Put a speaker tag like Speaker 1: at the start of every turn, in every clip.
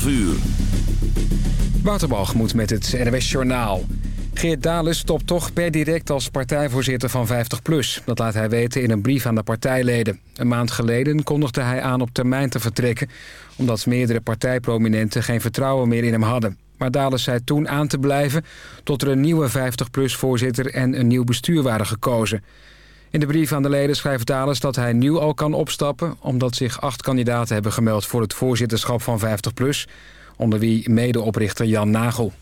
Speaker 1: 12 uur.
Speaker 2: Waterbalgemoed met het NWS Journaal. Geert Dalen stopt toch per direct als partijvoorzitter van 50PLUS. Dat laat hij weten in een brief aan de partijleden. Een maand geleden kondigde hij aan op termijn te vertrekken... omdat meerdere partijprominenten geen vertrouwen meer in hem hadden. Maar Dalen zei toen aan te blijven... tot er een nieuwe 50PLUS-voorzitter en een nieuw bestuur waren gekozen. In de brief aan de leden schrijft Dales dat hij nu al kan opstappen... omdat zich acht kandidaten hebben gemeld voor het voorzitterschap van 50PLUS... onder wie medeoprichter Jan Nagel.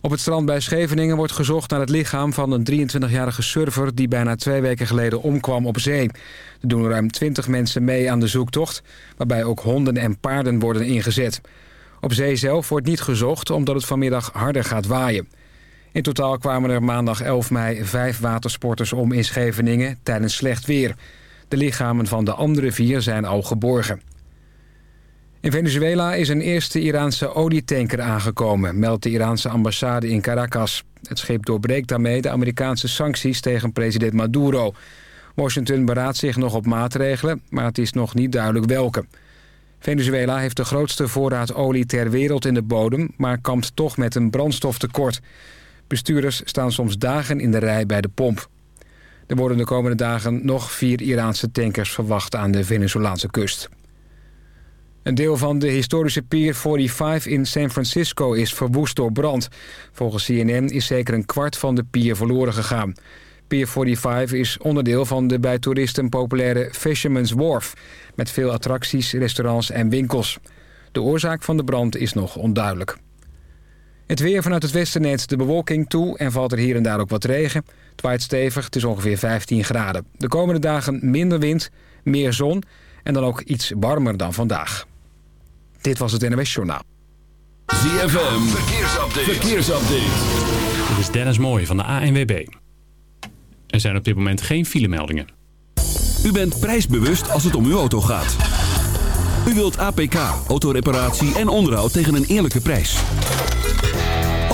Speaker 2: Op het strand bij Scheveningen wordt gezocht naar het lichaam van een 23-jarige surfer... die bijna twee weken geleden omkwam op zee. Er doen ruim 20 mensen mee aan de zoektocht... waarbij ook honden en paarden worden ingezet. Op zee zelf wordt niet gezocht omdat het vanmiddag harder gaat waaien. In totaal kwamen er maandag 11 mei vijf watersporters om in Scheveningen tijdens slecht weer. De lichamen van de andere vier zijn al geborgen. In Venezuela is een eerste Iraanse olietanker aangekomen... meldt de Iraanse ambassade in Caracas. Het schip doorbreekt daarmee de Amerikaanse sancties tegen president Maduro. Washington beraadt zich nog op maatregelen, maar het is nog niet duidelijk welke. Venezuela heeft de grootste voorraad olie ter wereld in de bodem... maar kampt toch met een brandstoftekort. Bestuurders staan soms dagen in de rij bij de pomp. Er worden de komende dagen nog vier Iraanse tankers verwacht aan de Venezolaanse kust. Een deel van de historische Pier 45 in San Francisco is verwoest door brand. Volgens CNN is zeker een kwart van de pier verloren gegaan. Pier 45 is onderdeel van de bij toeristen populaire Fisherman's Wharf... met veel attracties, restaurants en winkels. De oorzaak van de brand is nog onduidelijk. Het weer vanuit het westen neemt de bewolking toe en valt er hier en daar ook wat regen. Het waait stevig, het is ongeveer 15 graden. De komende dagen minder wind, meer zon en dan ook iets warmer dan vandaag. Dit was het NWS Journaal.
Speaker 1: ZFM, verkeersupdate. verkeersupdate.
Speaker 3: Dit is Dennis Mooij van de ANWB. Er zijn op dit moment geen filemeldingen.
Speaker 1: U bent prijsbewust als het om uw auto gaat. U wilt APK, autoreparatie en onderhoud tegen een eerlijke prijs.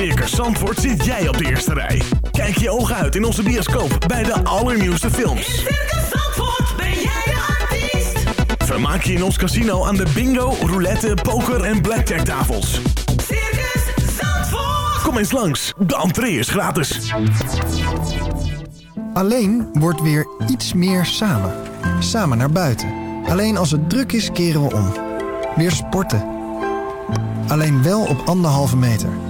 Speaker 4: Circus Zandvoort zit jij op de eerste rij. Kijk je ogen uit in onze bioscoop bij de allernieuwste films.
Speaker 5: In Circus Zandvoort ben jij de artiest.
Speaker 4: Vermaak je in ons casino aan de bingo, roulette, poker en blackjack tafels.
Speaker 5: Circus Zandvoort.
Speaker 4: Kom eens langs, de entree is gratis.
Speaker 6: Alleen wordt weer iets meer samen. Samen naar buiten. Alleen als het druk is, keren we om. Weer sporten. Alleen wel op anderhalve meter.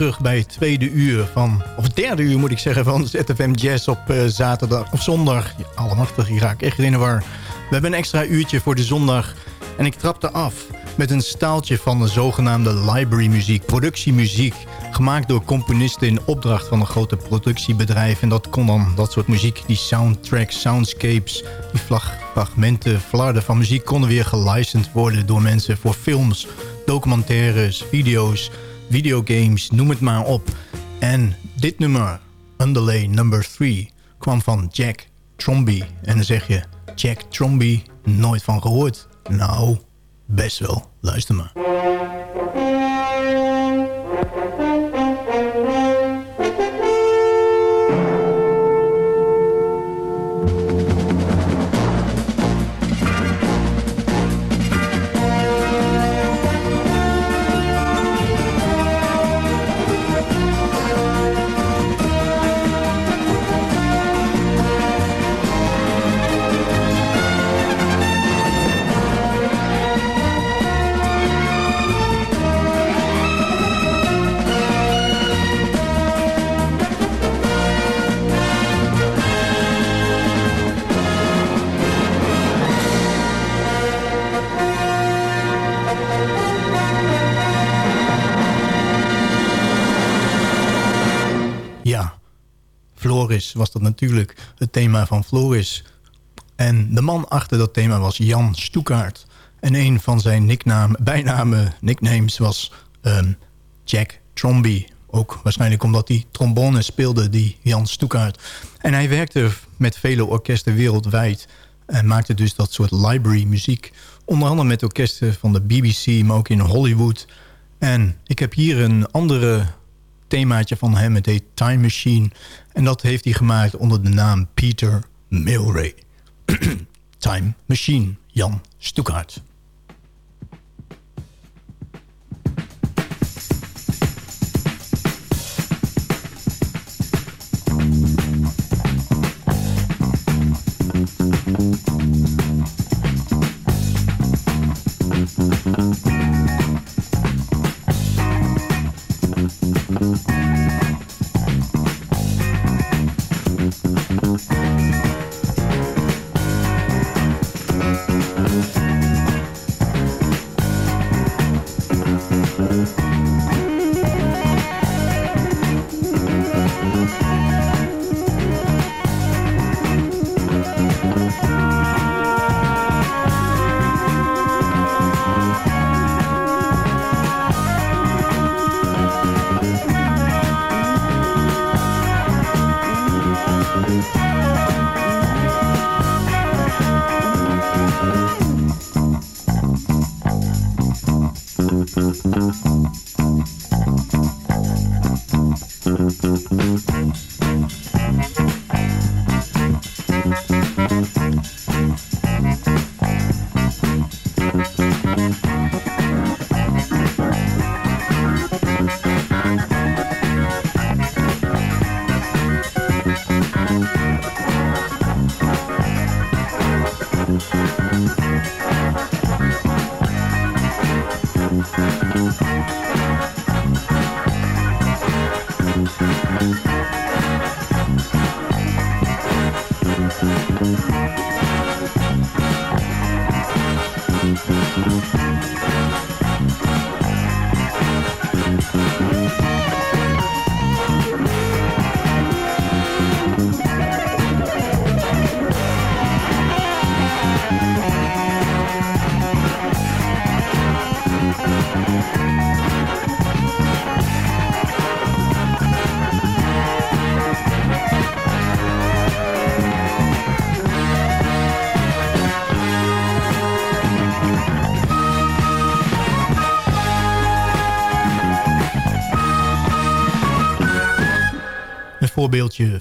Speaker 7: Terug bij het tweede uur van... of derde uur moet ik zeggen van ZFM Jazz op eh, zaterdag of zondag. Ja, allemachtig, hier raak ik echt in de war. We hebben een extra uurtje voor de zondag en ik trapte af met een staaltje van de zogenaamde library muziek, productiemuziek, gemaakt door componisten in opdracht van een grote productiebedrijf. En dat kon dan, dat soort muziek, die soundtracks, soundscapes, die vlag, fragmenten, flarden van muziek konden weer gelicensed worden door mensen voor films, documentaires, video's, videogames, noem het maar op. En dit nummer, Underlay Number 3, kwam van Jack Tromby. En dan zeg je, Jack Tromby, nooit van gehoord. Nou, best wel. Luister maar. Ja, Floris was dat natuurlijk het thema van Floris. En de man achter dat thema was Jan Stoekaart. En een van zijn nicknaam, bijnamen, nicknames was ehm, Jack Tromby. Ook waarschijnlijk omdat hij trombone speelde, die Jan Stoekaart. En hij werkte met vele orkesten wereldwijd. En maakte dus dat soort library muziek. Onder andere met orkesten van de BBC, maar ook in Hollywood. En ik heb hier een andere themaatje van hem. Het heet Time Machine. En dat heeft hij gemaakt onder de naam Peter Milray. Time Machine, Jan Stoekaart.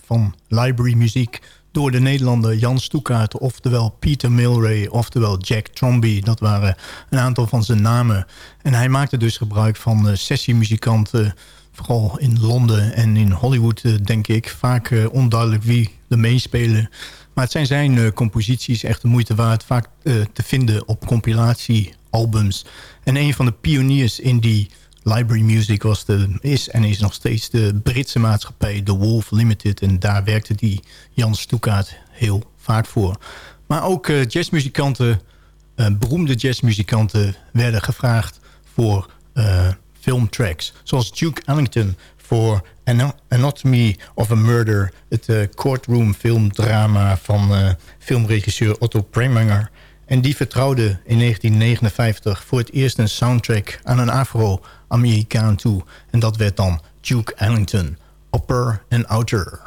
Speaker 7: Van library muziek door de Nederlander Jan Stoekaart... oftewel Peter Milray, oftewel Jack Tromby. Dat waren een aantal van zijn namen. En hij maakte dus gebruik van uh, sessiemuzikanten... vooral in Londen en in Hollywood, eh, denk ik. Vaak eh, onduidelijk wie er meespelen. Maar het zijn zijn composities echt de moeite waard... vaak te vinden op compilatiealbums. En een van de pioniers in die Library Music was de, is en is nog steeds de Britse maatschappij The Wolf Limited. En daar werkte die Jan Stoekaart heel vaak voor. Maar ook eh, jazzmuzikanten, eh, beroemde jazzmuzikanten... werden gevraagd voor eh, filmtracks. Zoals Duke Ellington voor Ana- Anatomy of a Murder... het courtroom filmdrama van filmregisseur Otto Preminger... En die vertrouwde in 1959 voor het eerst een soundtrack aan een Afro-Amerikaan toe. En dat werd dan Duke Ellington, Upper and Outer.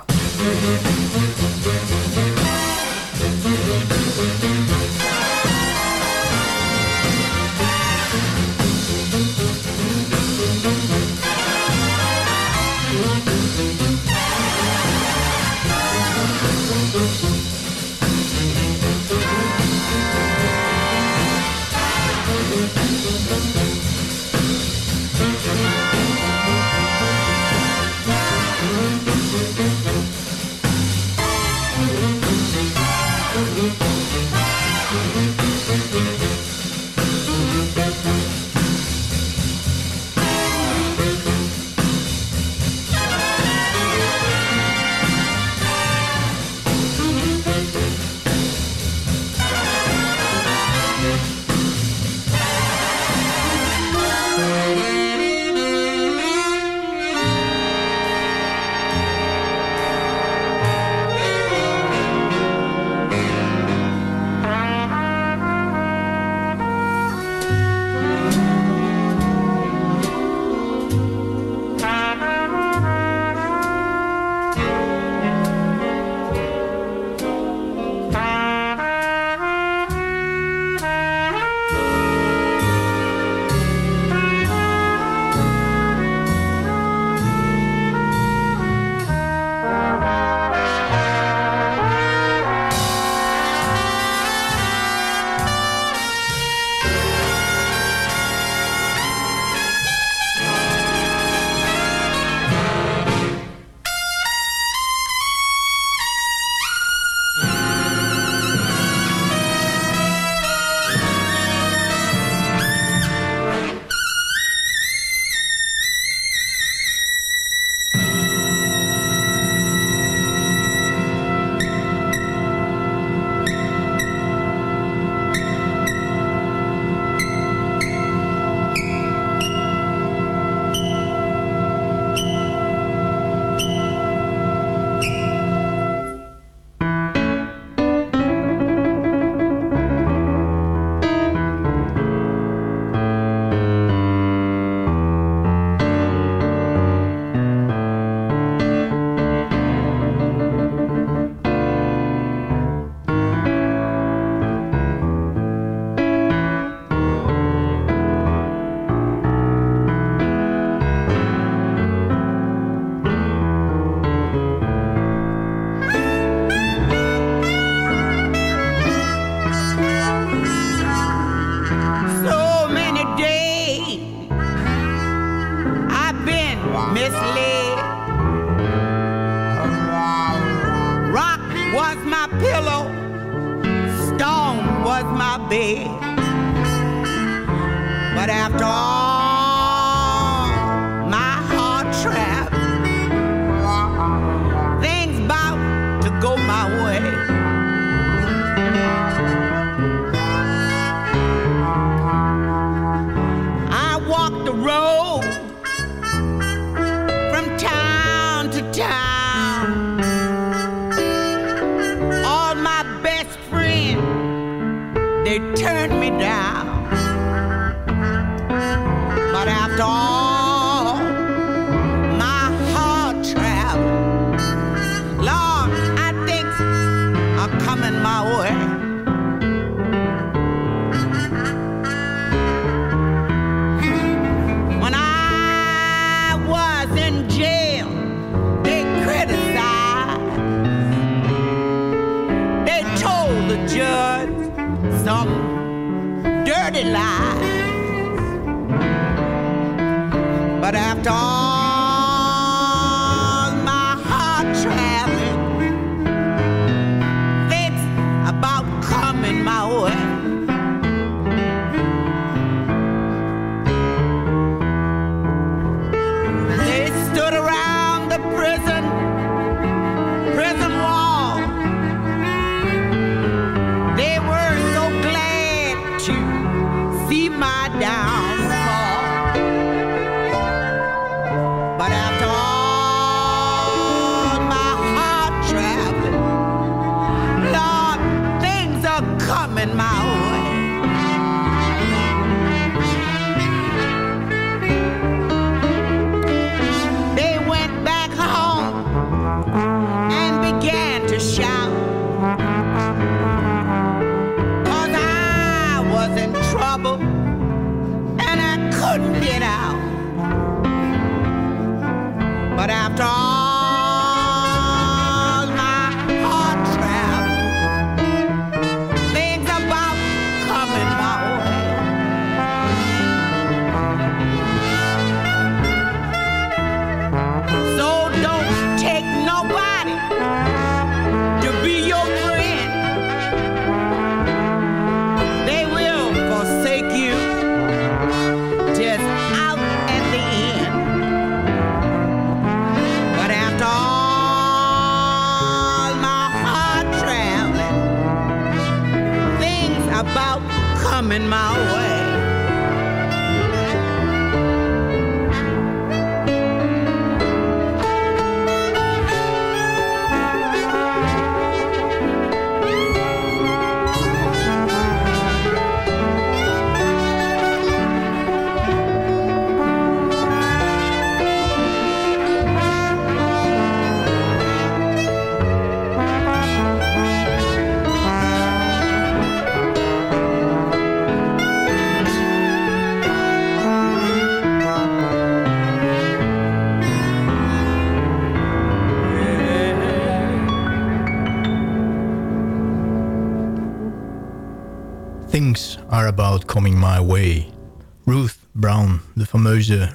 Speaker 8: They turned me down.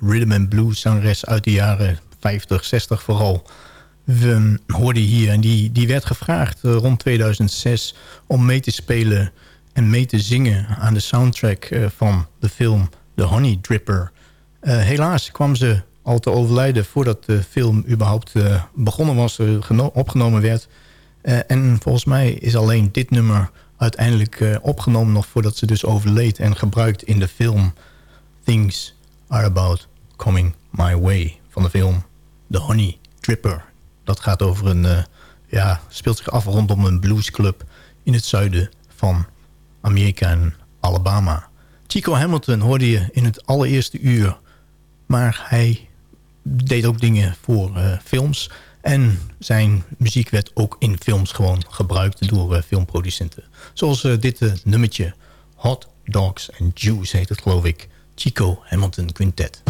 Speaker 7: Rhythm and blues zangeres uit de jaren 50, 60 vooral. We hoorden hier en die, die werd gevraagd eh, rond 2006 om mee te spelen en mee te zingen aan de soundtrack eh, van de film The Honey Dripper. Eh, helaas kwam ze al te overlijden voordat de film überhaupt begonnen was, geno- opgenomen werd. En volgens mij is alleen dit nummer uiteindelijk opgenomen nog voordat ze dus overleed en gebruikt in de film Things Are About Coming My Way van de film The Honey Dripper. Dat gaat over een, eh, ja, speelt zich af rondom een bluesclub in het zuiden van Amerika en Alabama. Chico Hamilton hoorde je in het allereerste uur, maar hij deed ook dingen voor eh, films. En zijn muziek werd ook in films gewoon gebruikt door eh, filmproducenten. Zoals dit nummertje Hot Dogs and Juice heet het geloof ik. Chico Hamilton Quintet.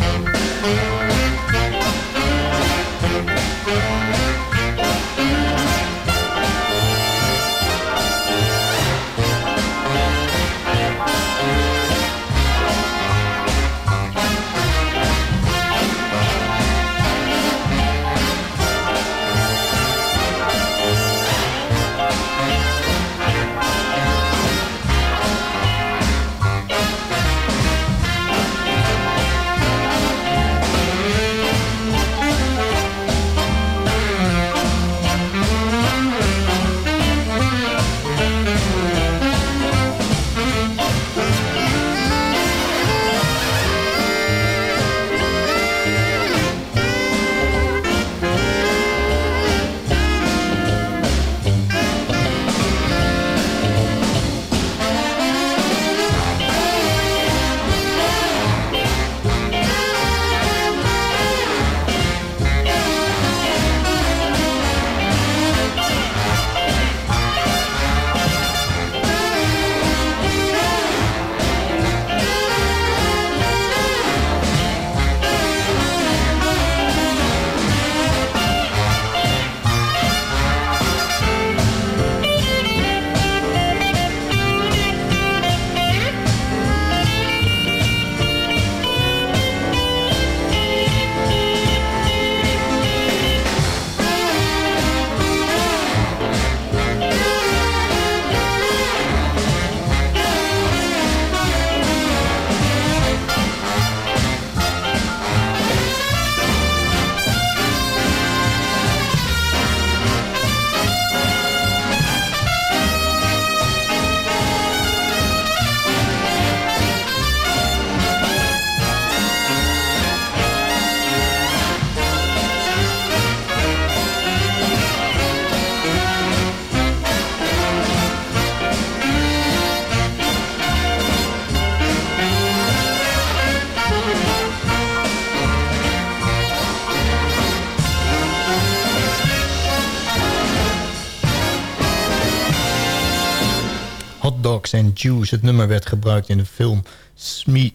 Speaker 7: Juice. Het nummer werd gebruikt in de film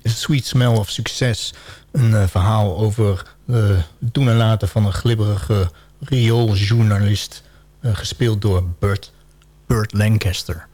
Speaker 7: Sweet Smell of Success. Een eh, verhaal over het doen en laten van een glibberige riooljournalist... eh, gespeeld door Burt, Burt Lancaster.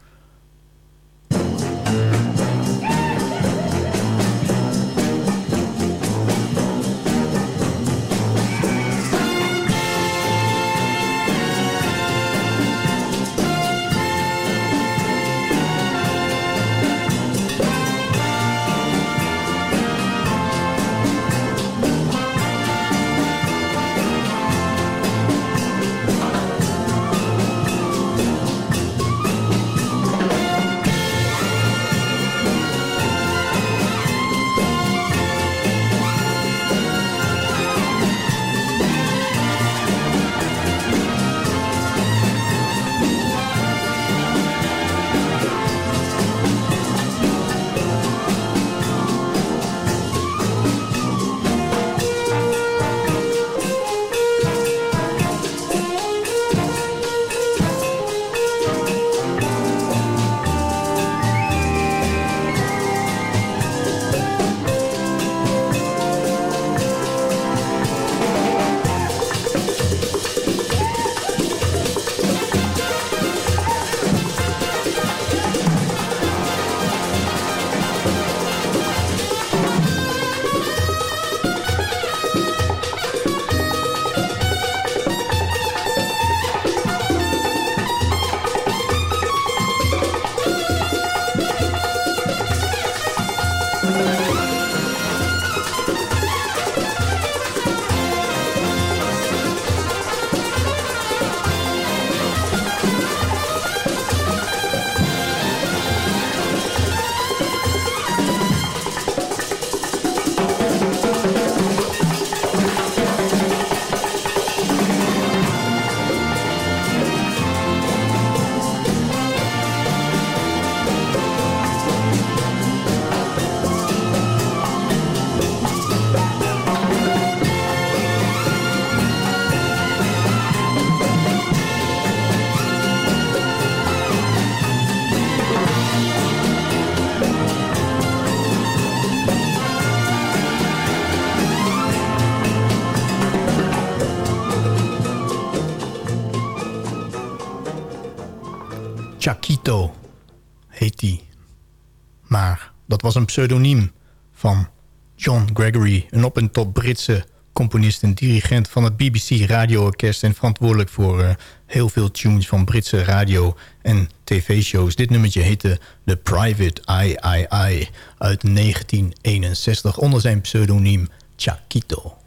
Speaker 7: Maar dat was een pseudoniem van John Gregory... een op- en top Britse componist en dirigent van het BBC Radio-orkest... en verantwoordelijk voor eh, heel veel tunes van Britse radio- en tv-shows. Dit nummertje heette The Private Eye uit 1961... onder zijn pseudoniem Chakito.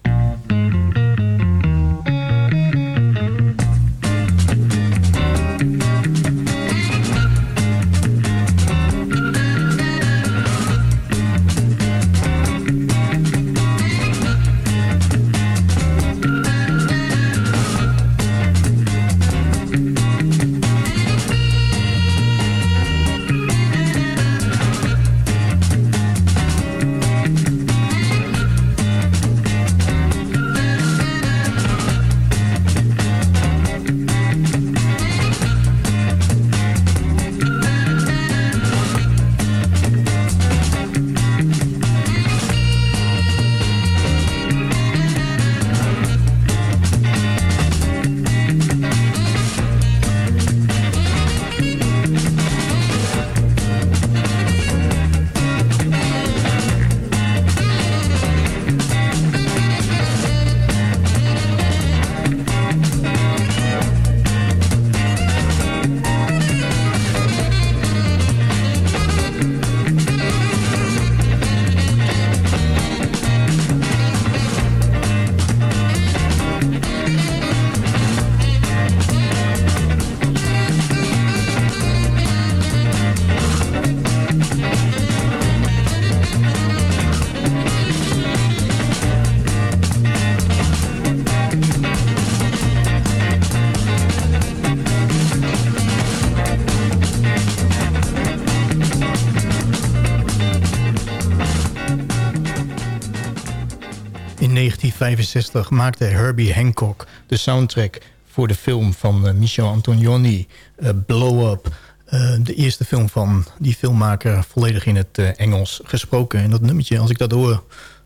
Speaker 7: 1965 maakte Herbie Hancock de soundtrack voor de film van eh, Michel Antonioni, eh, Blow Up. Eh, de eerste film van die filmmaker volledig in het Engels gesproken. En dat nummertje, als ik dat hoor,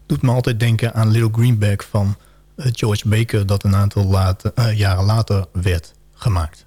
Speaker 7: doet me altijd denken aan Little Greenback van George Baker... dat een aantal jaren later werd gemaakt.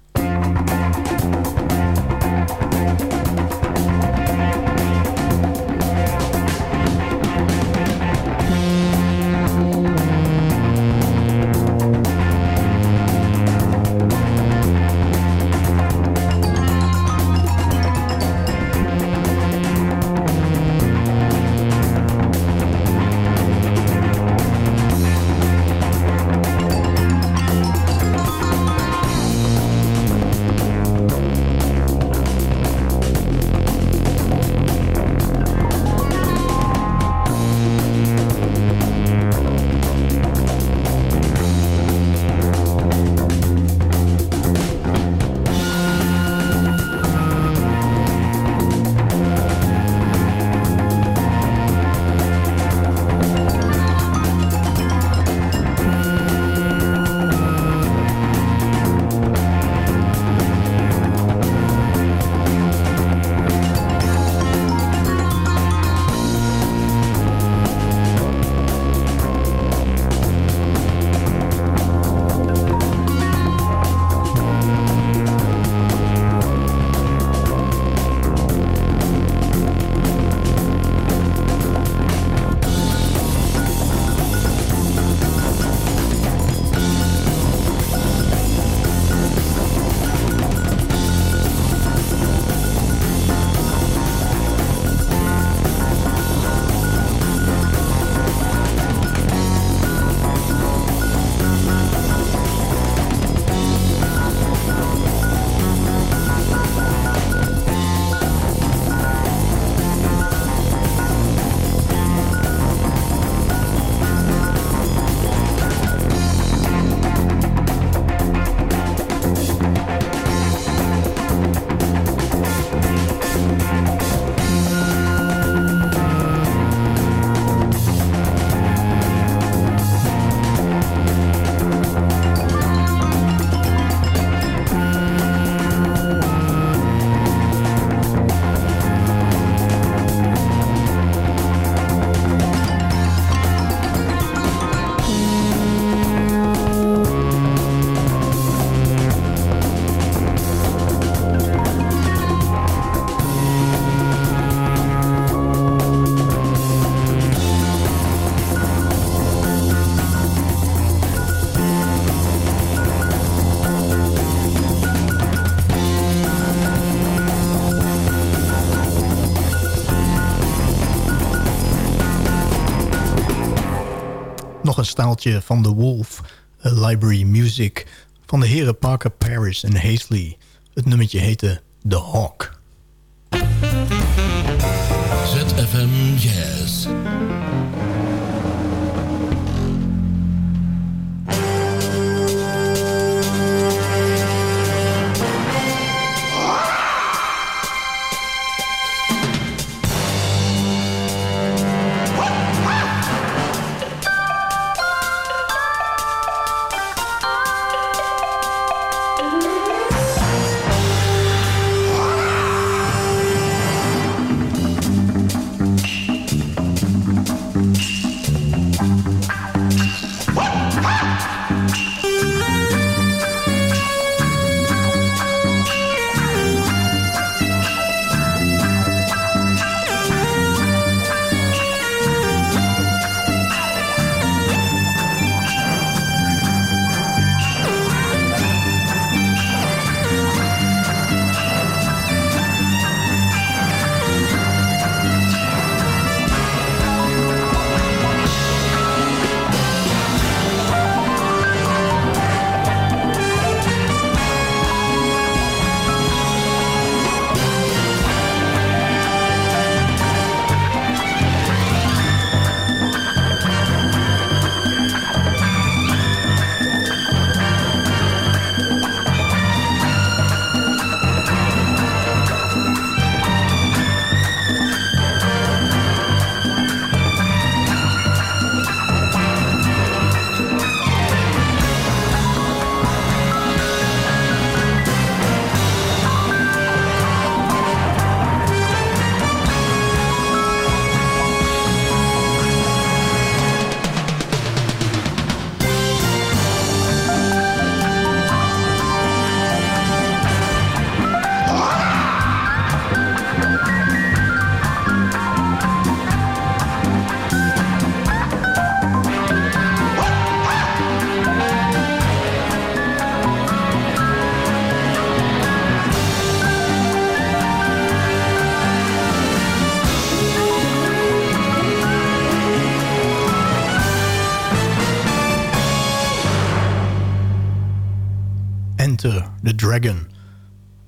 Speaker 7: Een staaltje van The Wolf Library Music... van de heren Parker Paris en Hazley. Het nummertje heette The Hawk.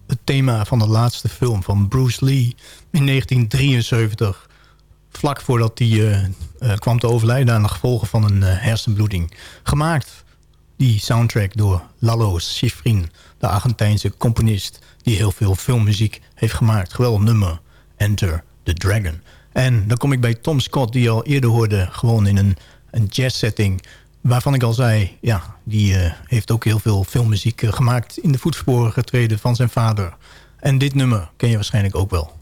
Speaker 7: Het thema van de laatste film van Bruce Lee in 1973. Vlak voordat hij eh, eh, kwam te overlijden aan de gevolgen van een eh, hersenbloeding. Gemaakt, die soundtrack door Lalo Schifrin, de Argentijnse componist... die heel veel filmmuziek heeft gemaakt. Geweldig nummer, Enter the Dragon. En dan kom ik bij Tom Scott, die al eerder hoorde... gewoon in een, een jazz setting waarvan ik al zei, ja, die eh, heeft ook heel veel filmmuziek eh, gemaakt... in de voetsporen getreden van zijn vader. En dit nummer ken je waarschijnlijk ook wel.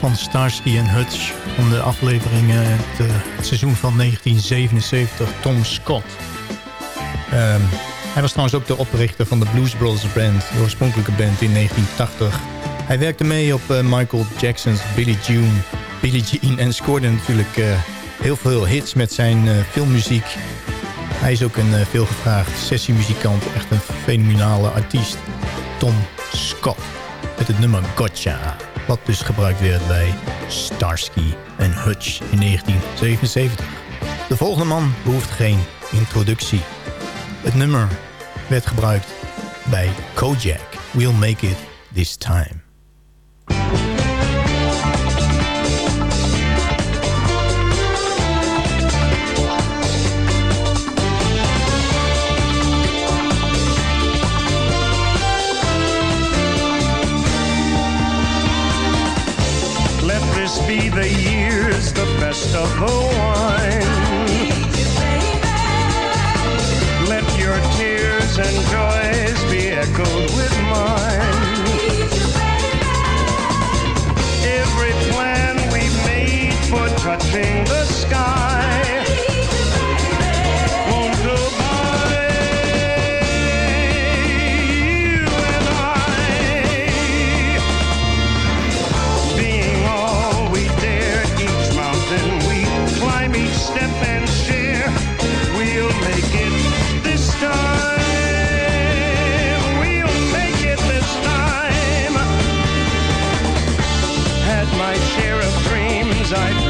Speaker 7: Van Starsky en Hutch. Van de afleveringen het, eh, het seizoen van 1977, Tom Scott. Ehm, hij was trouwens ook de oprichter van de Blues Brothers Band. De oorspronkelijke band in 1980. Hij werkte mee op eh, Michael Jackson's Billie Jean, Billie Jean en scoorde natuurlijk eh, heel veel hits met zijn eh, filmmuziek. Hij is ook een uh, veelgevraagd sessiemuzikant, echt een fenomenale artiest. Tom Scott, met het nummer Gotcha. Wat dus gebruikt werd bij Starsky en Hutch in 1977. De volgende man behoeft geen introductie. Het nummer werd gebruikt bij Kojak.
Speaker 9: We'll make it this time. The years, the best of the wine. Let your tears and joys be echoed with mine. Every plan we made for touching the sky
Speaker 7: sein.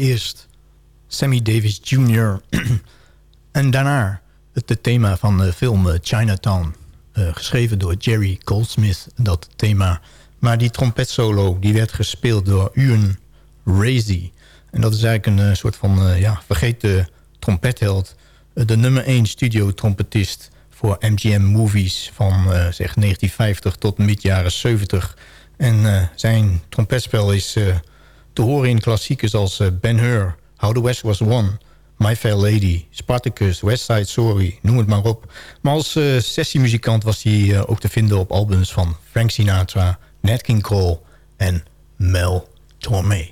Speaker 7: Eerst Sammy Davis Jr. en daarna het, thema van de film eh, Chinatown. eh, geschreven door Jerry Goldsmith, dat thema. Maar die trompetsolo die werd gespeeld door Ewan Razy. En dat is eigenlijk een eh, soort van eh, ja, vergeten trompetheld. De nummer 1 studio trompetist voor MGM Movies van zeg 1950 tot mid jaren 70. En zijn trompetspel is te horen in klassiekers als eh, Ben Hur, How the West Was Won... My Fair Lady, Spartacus, West Side Story, noem het maar op. Maar als eh, sessiemuzikant was hij eh, ook te vinden op albums van Frank Sinatra, Nat King Cole en Mel Tormé.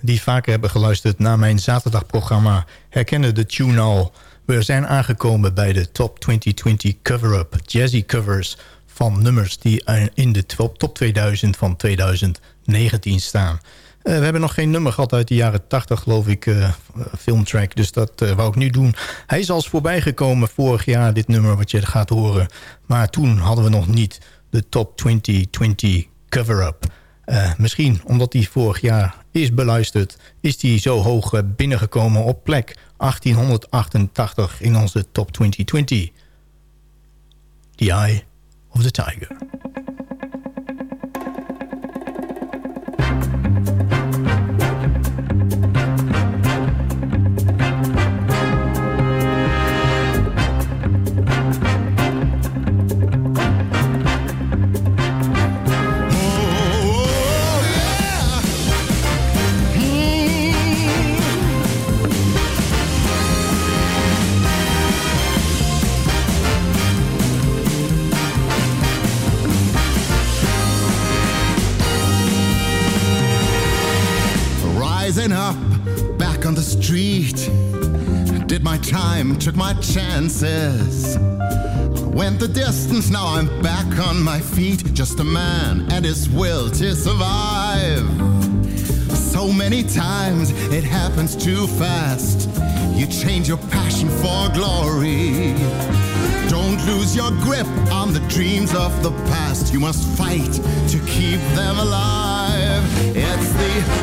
Speaker 7: Die vaker hebben geluisterd naar mijn zaterdagprogramma... herkennen de tune al. We zijn aangekomen bij de Top 2020 cover-up. Jazzy covers van nummers die in de top top 2000 van 2019 staan. Eh, we hebben nog geen nummer gehad uit de jaren 80, geloof ik, eh, filmtrack. Dus dat eh, wou ik nu doen. Hij is als voorbijgekomen vorig jaar, dit nummer wat je gaat horen. Maar toen hadden we nog niet de Top 2020 cover-up. Eh, misschien omdat hij vorig jaar is beluisterd... is hij zo hoog eh, binnengekomen op plek 1888 in onze top 2020. The Eye of the Tiger.
Speaker 10: Took my chances. Went the distance, now I'm back on my feet. Just a man and his will to survive. So many times it happens too fast. You change your passion for glory. Don't lose your grip on the dreams of the past. You must fight to keep them alive.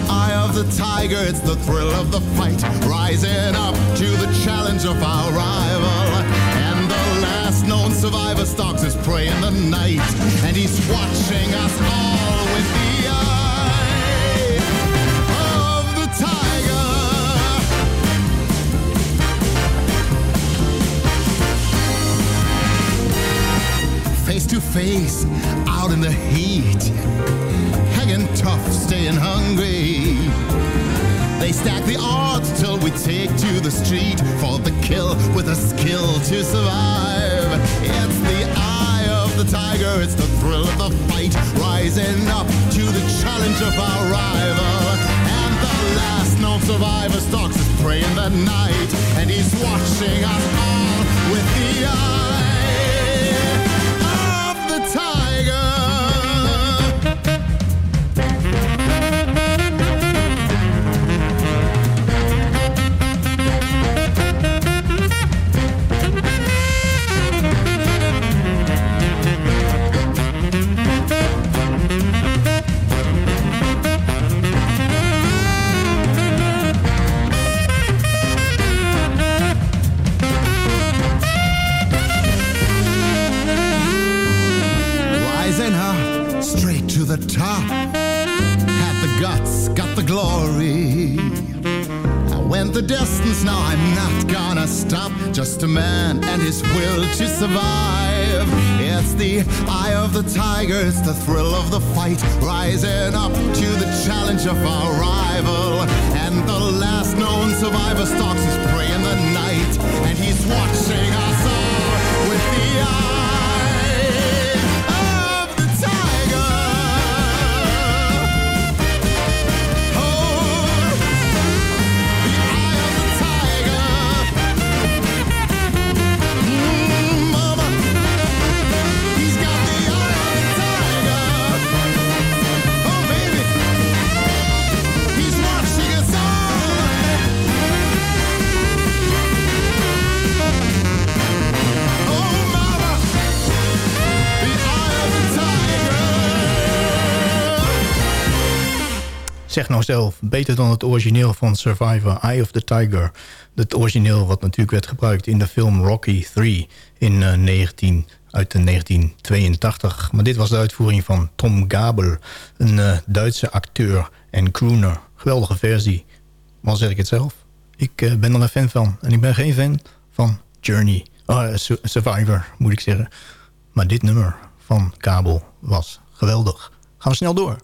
Speaker 10: Eye of the tiger, it's the thrill of the fight. Rising up to the challenge of our rival. And the last known survivor stalks his prey in the night. And he's watching us all with the eye to face, out in the heat. Hanging tough, staying hungry. They stack the odds till we take to the street for the kill with a skill to survive. It's the eye of the tiger, it's the thrill of the fight, rising up to the challenge of our rival. And the last known survivor stalks his prey in the night, and he's watching us all with the eye distance, now I'm not gonna stop. Just a man and his will to survive. It's the eye of the tiger, it's the thrill of the fight. Rising up to the challenge of our rival. And the last known survivor stalks his prey in the night. And he's watching us all with the eye
Speaker 7: nou zelf, beter dan het origineel van Survivor, Eye of the Tiger. Het origineel wat natuurlijk werd gebruikt in de film Rocky 3 in eh, 19, uit de 1982. Maar dit was de uitvoering van Tom Gabel, een eh, Duitse acteur en crooner. Geweldige versie. Maar zeg ik het zelf? Ik eh, ben er een fan van. En ik ben geen fan van Journey. Su- Survivor, moet ik zeggen. Maar dit nummer van Kabel was geweldig. Gaan we snel door.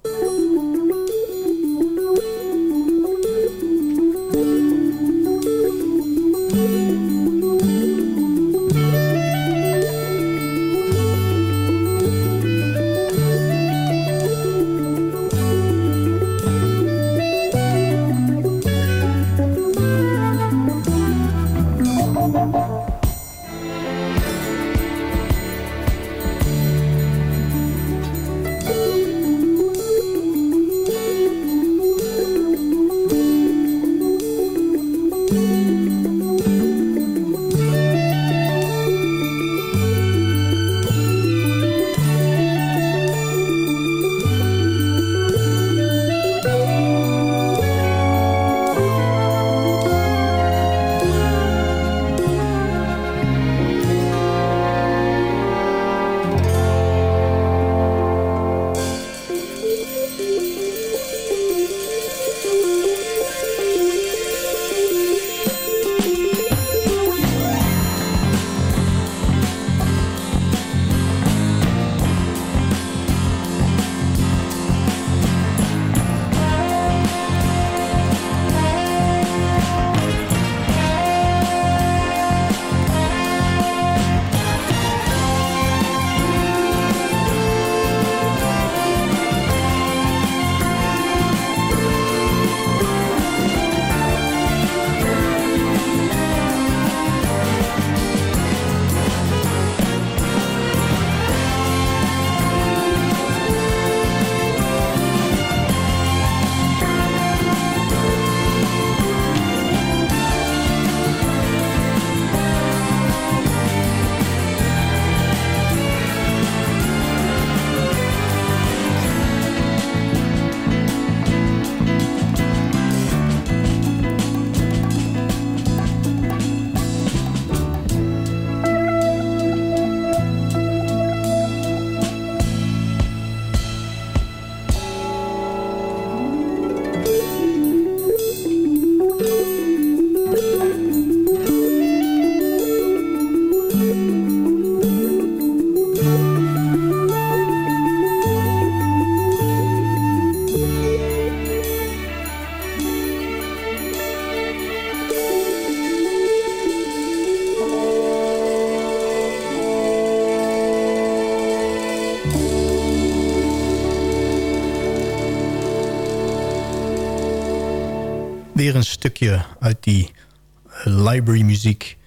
Speaker 7: Een stukje uit die eh, library muziek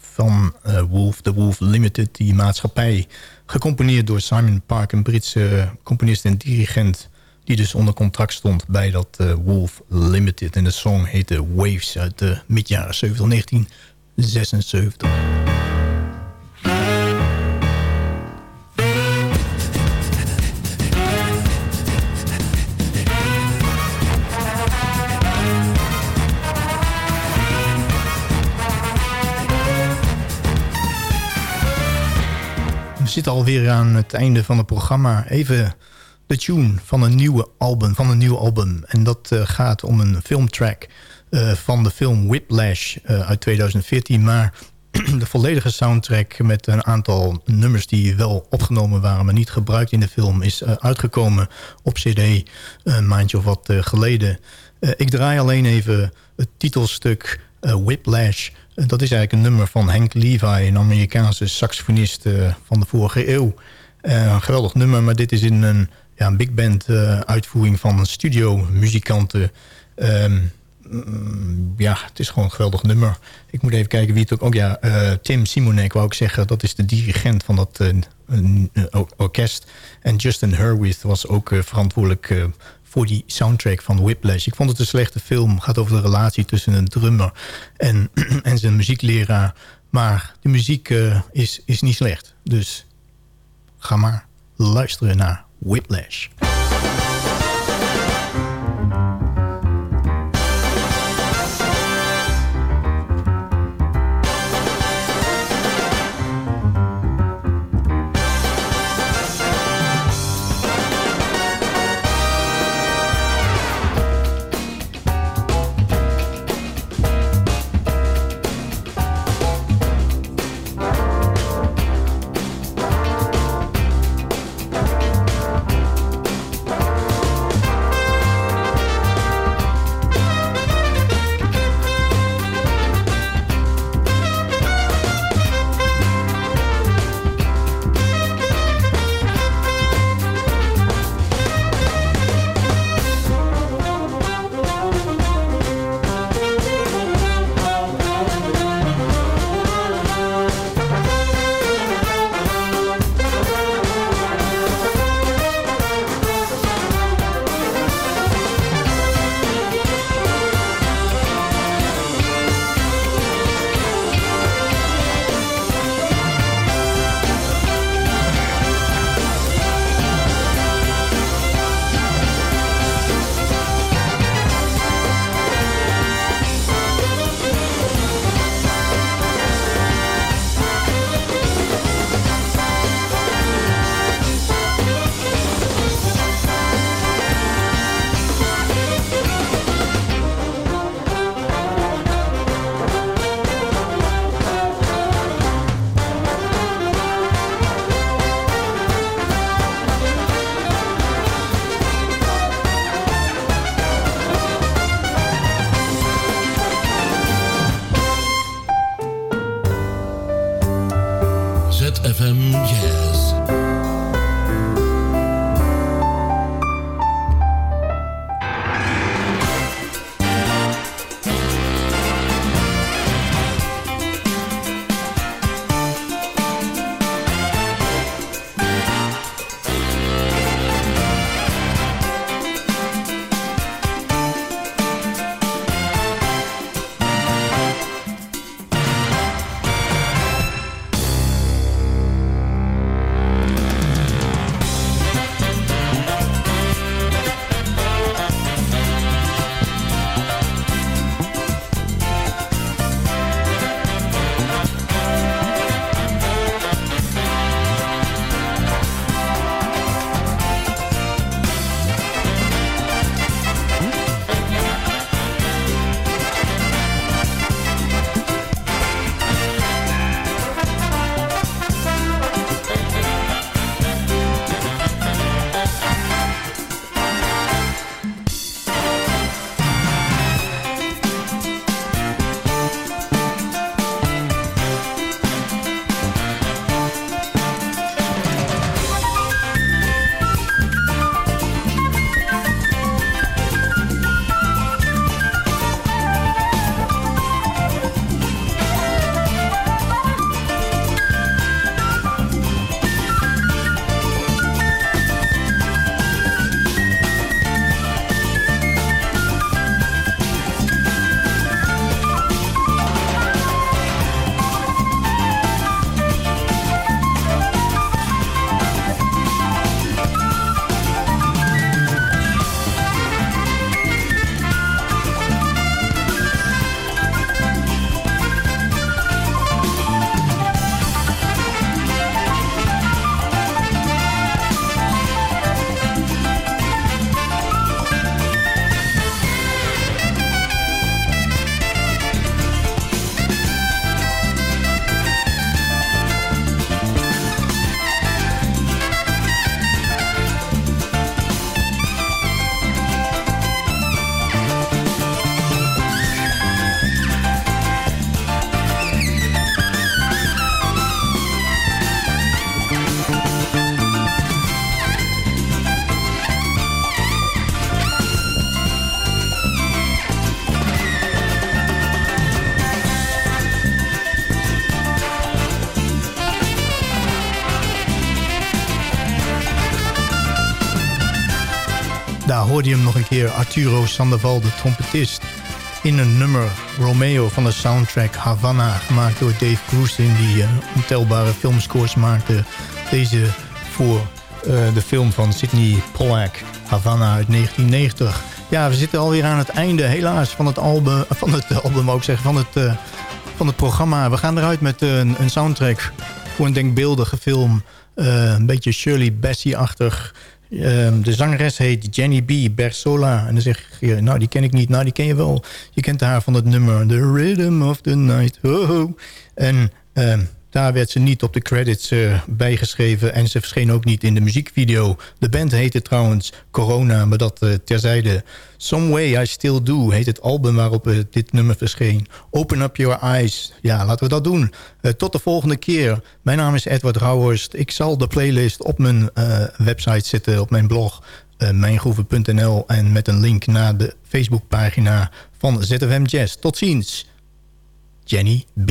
Speaker 7: van eh, Wolf, The Wolf Limited, die maatschappij. Gecomponeerd door Simon Park, een Britse componist en dirigent... die dus onder contract stond bij dat eh, Wolf Limited. En de song heette Waves uit de midjaren 70, 1976. Zitten alweer aan het einde van het programma. Even de tune van een nieuwe album. Van een nieuw album. En dat eh, gaat om een filmtrack eh, van de film Whiplash eh, uit 2014. Maar de volledige soundtrack met een aantal nummers die wel opgenomen waren... maar niet gebruikt in de film is uitgekomen op cd een maandje of wat geleden. Ik draai alleen even het titelstuk Whiplash... Dat is eigenlijk een nummer van Hank Levi, een Amerikaanse saxofonist eh, van de vorige eeuw. Eh, een geweldig nummer, maar dit is in een, ja, een big band eh, uitvoering van studio muzikanten. Ehm, mm, ja, het is gewoon een geweldig nummer. Ik moet even kijken wie het ook... Ook ja, eh, Tim Simonek wou ik zeggen. Dat is de dirigent van dat een, or- orkest. En Justin Hurwitz was ook verantwoordelijk voor die soundtrack van Whiplash. Ik vond het een slechte film. Het gaat over de relatie tussen een drummer en, en zijn muziekleraar. Maar de muziek eh, is, is niet slecht. Dus ga maar luisteren naar Whiplash. Hoorde je hem nog een keer, Arturo Sandoval, de trompetist... in een nummer Romeo van de soundtrack Havana... gemaakt door Dave Grusin, die uh, ontelbare filmscores maakte. Deze voor uh, de film van Sidney Pollack, Havana uit 1990. Ja, we zitten alweer aan het einde, helaas, van het album... van het album ook zeggen, van het, van het programma. We gaan eruit met een, een soundtrack voor een denkbeeldige film... een beetje Shirley Bassey-achtig... Um, de zangeres heet Jenny B. Bersola. En dan zeg je, nou die ken ik niet. Nou die ken je wel. Je kent haar van het nummer The Rhythm of the Night. Oh. En um, daar werd ze niet op de credits uh, bijgeschreven. En ze verscheen ook niet in de muziekvideo. De band heette trouwens Corona, maar dat uh, terzijde. Some Way I Still Do heet het album waarop uh, dit nummer verscheen. Open Up Your Eyes. Ja, laten we dat doen. tot de volgende keer. Mijn naam is Edward Rauhorst. Ik zal de playlist op mijn website zetten, op mijn blog. mijngroeven.nl en met een link naar de Facebookpagina van ZFM Jazz. Tot ziens. Jenny B.